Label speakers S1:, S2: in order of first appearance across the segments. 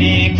S1: me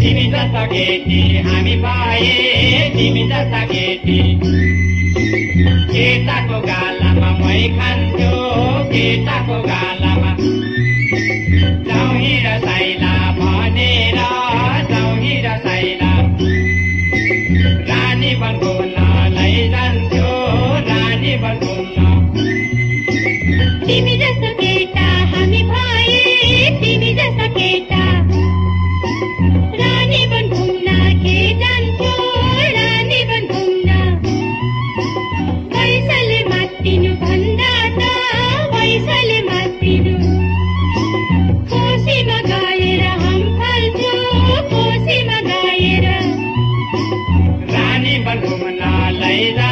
S2: तिमी जस्ता केटी हामी पाए। तिमी जस्ता केटी। केटाको गालामा मै खान्थ्यो केटाको गाला Jai